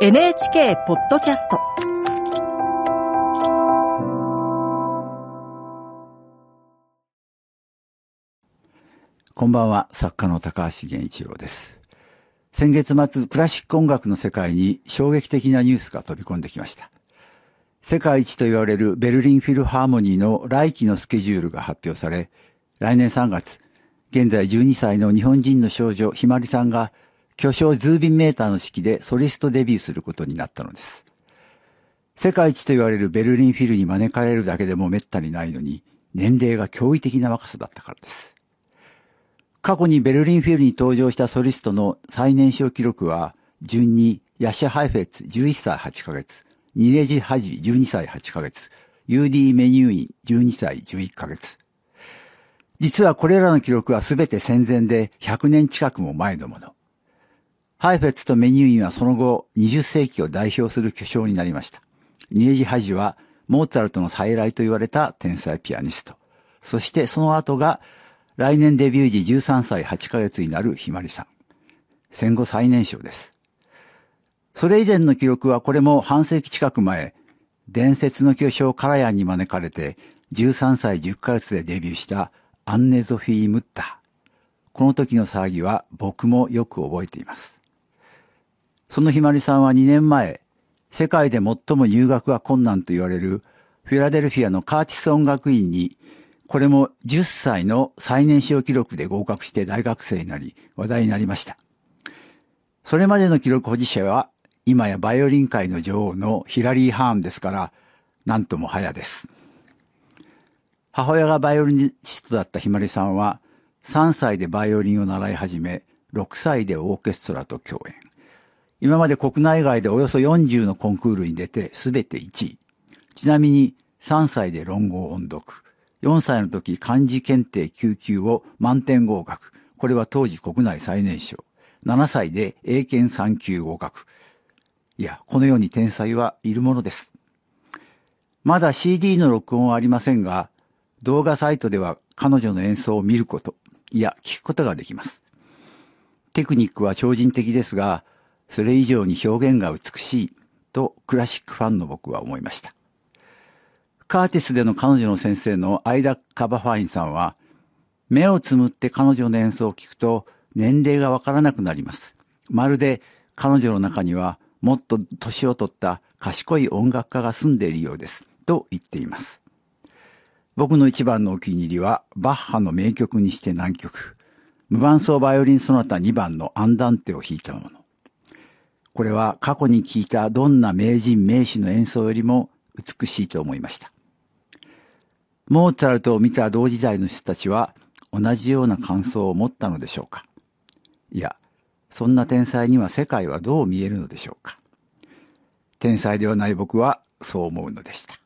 NHK ポッドキャストこんばんは、作家の高橋源一郎です。先月末、クラシック音楽の世界に衝撃的なニュースが飛び込んできました。世界一と言われるベルリンフィルハーモニーの来期のスケジュールが発表され、来年3月、現在12歳の日本人の少女ひまりさんが巨匠ズービン・メータの指揮でソリストデビューすることになったのです。世界一と言われるベルリンフィルに招かれるだけでも滅多にないのに、年齢が驚異的な若さだったからです。過去にベルリンフィルに登場したソリストの最年少記録は、順にヤシャ・ハイフェツ11歳8ヶ月、ニレジハージ12歳8ヶ月、ユーディ・メニューイン12歳11ヶ月。実はこれらの記録はすべて戦前で100年近くも前のもの。ハイフェツとメニューインはその後20世紀を代表する巨匠になりました。ニレジ・ハジはモーツァルトの再来と言われた天才ピアニスト。そしてその後が来年デビュー時13歳8ヶ月になるひまりさん。戦後最年少です。それ以前の記録はこれも半世紀近く前、伝説の巨匠カラヤンに招かれて13歳10ヶ月でデビューしたアンネ・ゾフィー・ムッター。この時の騒ぎは僕もよく覚えています。そのひまりさんは2年前、世界で最も入学が困難と言われるフィラデルフィアのカーティス音楽院にこれも10歳の最年少記録で合格して大学生になり話題になりました。それまでの記録保持者は今やバイオリン界の女王のヒラリー・ハーンですから、なんとも早です。母親がバイオリニストだったひまりさんは3歳でバイオリンを習い始め、6歳でオーケストラと共演。今まで国内外でおよそ40のコンクールに出て全て1位。ちなみに3歳で論語を音読。4歳の時漢字検定9級を満点合格。これは当時国内最年少。7歳で英検3級合格。いや、このように天才はいるものです。まだ CD の録音はありませんが、動画サイトでは彼女の演奏を見ること、いや、聞くことができます。テクニックは超人的ですが、それ以上に表現が美しいとクラシックファンの僕は思いました。カーティスでの彼女の先生のアイダ・カバファインさんは、目をつむって彼女の演奏を聞くと年齢がわからなくなります。まるで彼女の中にはもっと年を取った賢い音楽家が住んでいるようです。と言っています。僕の一番のお気に入りは、バッハの名曲にして難曲。無伴奏バイオリンソナタ2番のアンダンテを弾いたもの。これは過去に聴いたどんな名人名手の演奏よりも美しいと思いました。モーツァルトを見た同時代の人たちは同じような感想を持ったのでしょうかいや、そんな天才には世界はどう見えるのでしょうか天才ではない僕はそう思うのでした。